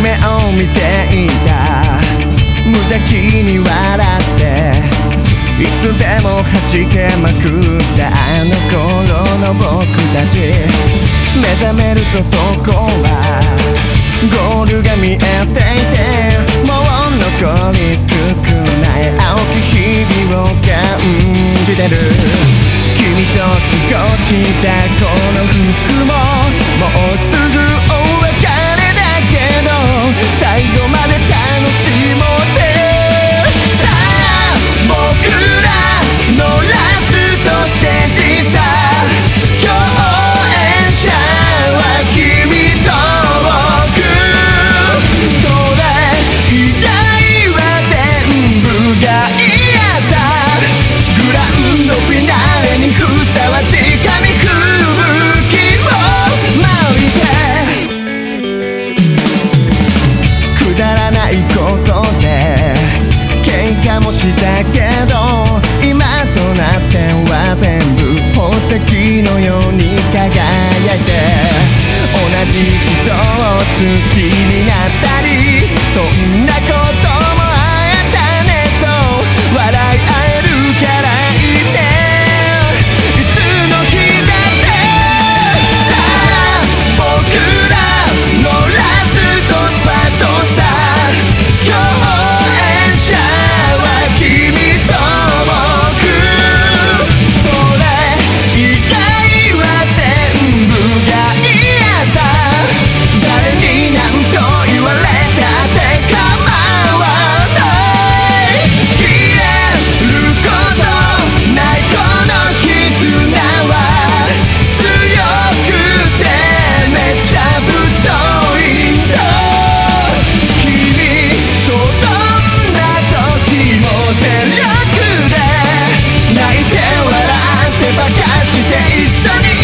夢を見ていた。無邪気に笑って。いつでも弾けまくった。あの頃の僕たち。目覚めるとそこは。ゴールが見えていて。もう残り少ない。青き日々を感じてる。君と過ごしたこの服も。もうすぐしたけど今となっては全部宝石のように輝いて同じ人を好き緒に